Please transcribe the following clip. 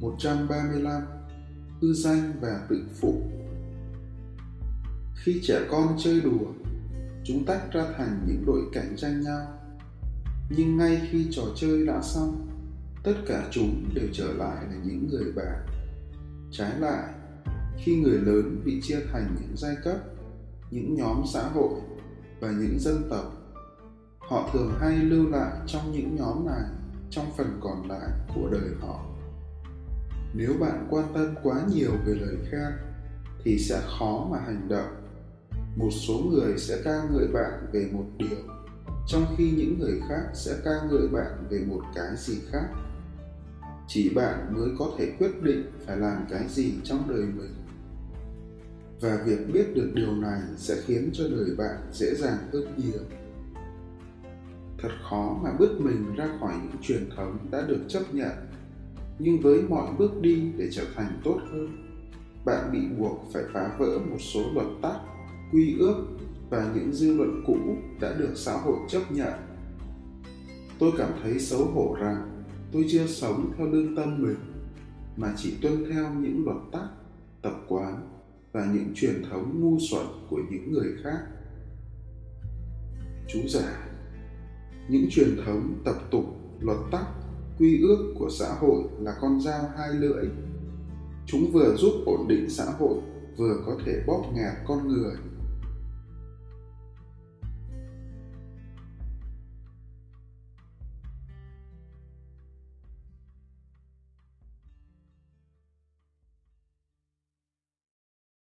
135 Hư danh và tự phụ Khi trẻ con chơi đùa, chúng tách ra thành những đội cạnh tranh nhau. Nhưng ngay khi trò chơi đã xong, tất cả chúng đều trở lại là những người bạn. Trái lại, khi người lớn bị chia thành những giai cấp, những nhóm xã hội và những dân tộc, họ thường hay lưu lại trong những nhóm này trong phần còn lại của đời họ nếu bạn quan tâm quá nhiều về lời khen, thì sẽ khó mà hành động. Một số người sẽ ca ngợi bạn về một điều, trong khi những người khác sẽ ca ngợi bạn về một cái gì khác. Chỉ bạn mới có thể quyết định phải làm cái gì trong đời mình. Và việc biết được điều này sẽ khiến cho đời bạn dễ dàng hơn nhiều. Thật khó mà bước mình ra khỏi những truyền thống đã được chấp nhận nhưng với mọi bước đi để trở thành tốt hơn, bạn bị buộc phải phá vỡ một số luật tắc quy ước và những dư luận cũ đã được xã hội chấp nhận. Tôi cảm thấy xấu hổ rằng tôi chưa sống theo lương tâm mình, mà chỉ tuân theo những luật tắc tập quán và những truyền thống ngu xuẩn của những người khác. Chú giải những truyền thống tập tục, luật tắc quy ước của xã hội là con dao hai lưỡi. Chúng vừa giúp ổn định xã hội, vừa có thể bóp nghẹt con người.